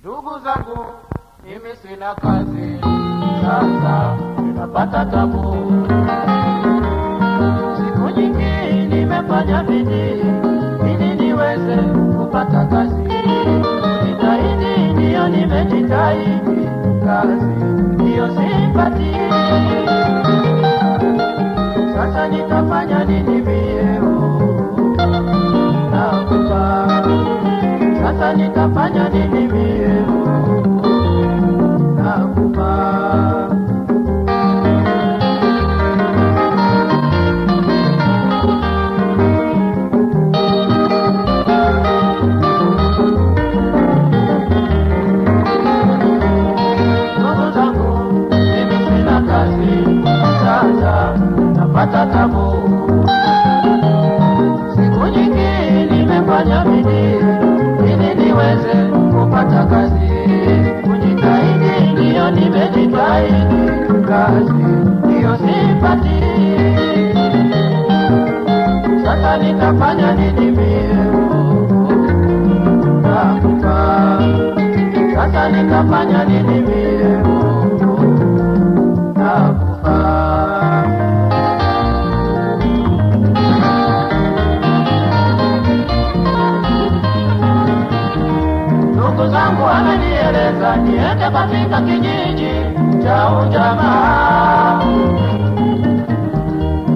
Ndugu zangu, mimi sina kazi, sasa ninapata tabu. Siku nyingi nimefanya bidii ili niweze kupata kazi, jitahidi ndiyo nimejitahidi, kazi ndiyo sipati. Sasa nitafanya nini vyeo? Nakufa sasa nitafanya nini napata tabu. Siku nyingi nimefanya bidii ili niweze kupata kazi, kujitahidi ndiyo nimejitahidi, kazi ndiyo sipati. Sasa nitafanya nini mie? Sasa nitafanya nini mie? Katika kijiji cha ujamaa.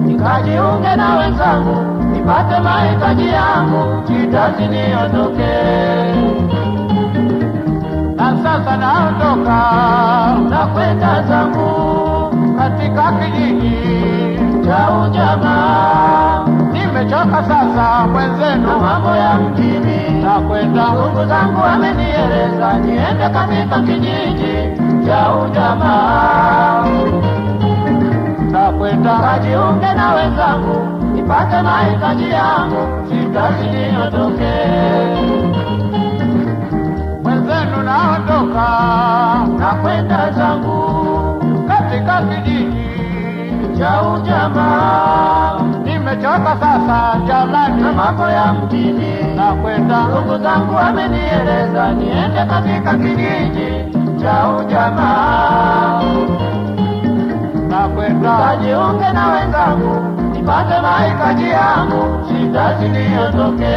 Nikajiunge na wenzangu nipate mahitaji yangu shida niondoke. na sasa naondoka na kwenda zangu katika kijiji cha ujamaa. Nimechoka sasa mwenzenu mambo ya mjini na kwenda ndugu zangu amenieleza niende katika kijiji cha ujamaa nakwenda kajiunge na wenzangu nipate mahitaji yangu ziliondoke mwenzenu naondoka nakwenda zangu katika kijiji cha ujamaa nimechoka sasa na mambo ya mjini. Na kwenda ndugu zangu amenieleza niende katika kijiji cha ujamaa na kwenda nijiunge na wenzangu nipate mahitaji yangu shida ziliondoke